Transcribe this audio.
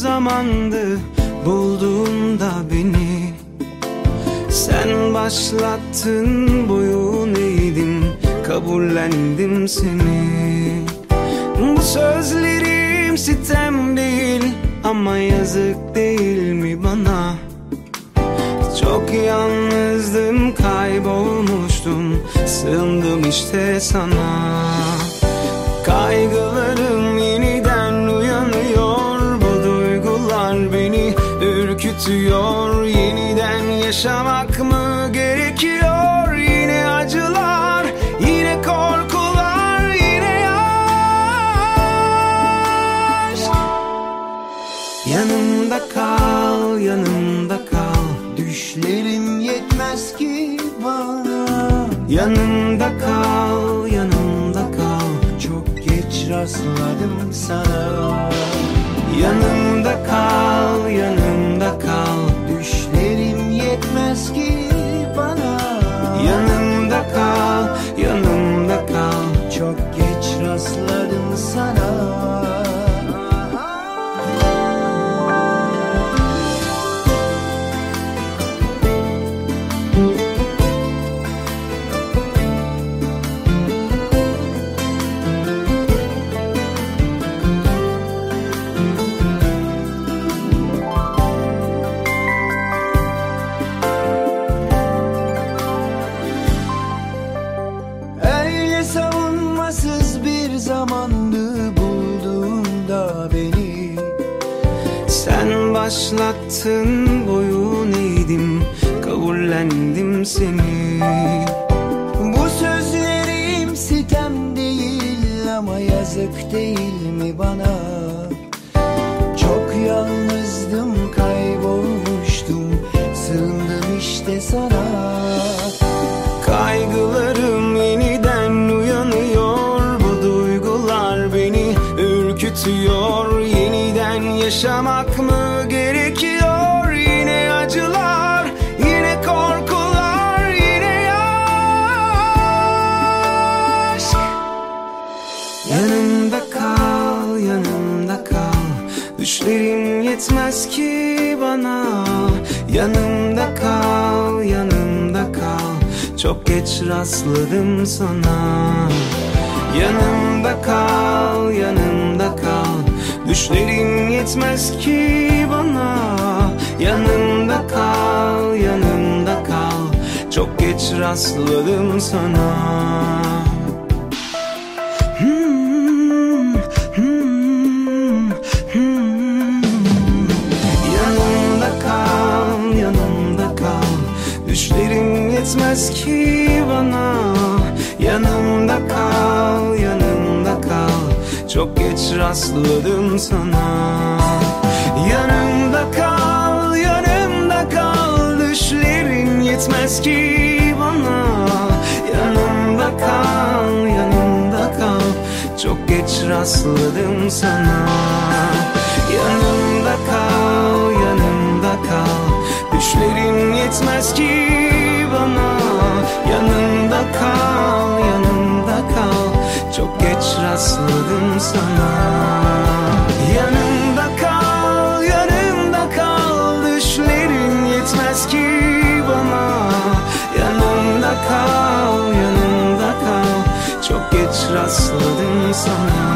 zamandı bulduğunda beni. Sen başlattın boyun eğdim kabullendim seni. Bu sözlerim sitem değil ama yazık değil mi bana? Çok yalnızdım kaybolmuştum sığındım işte sana ürkütüyor. Yeniden yaşamak mı gerekiyor? Yine acılar, yine korkular, yine aşk Yanımda kal, yanımda kal. Düşlerim yetmez ki bana. Yanımda kal, yanımda kal. Çok geç rastladım sana. Yanımda başlattın boyun eğdim Kabullendim seni. Bu sözlerim sitem değil ama yazık değil mi bana Yanımda kal, yanımda kal. Düşlerim yetmez ki bana. Yanımda kal, yanımda kal. Çok geç rastladım sana. Yanımda kal, yanımda kal. Düşlerim yetmez ki bana. Yanımda kal, yanımda kal. Çok geç rastladım sana yetmez ki bana. Yanımda kal, yanımda kal. Çok geç rastladım sana. Yanımda kal, yanımda kal. Düşlerim yetmez ki bana. Yanımda kal, yanımda kal. Çok geç rastladım sana. Yanımda kal, rastladım sana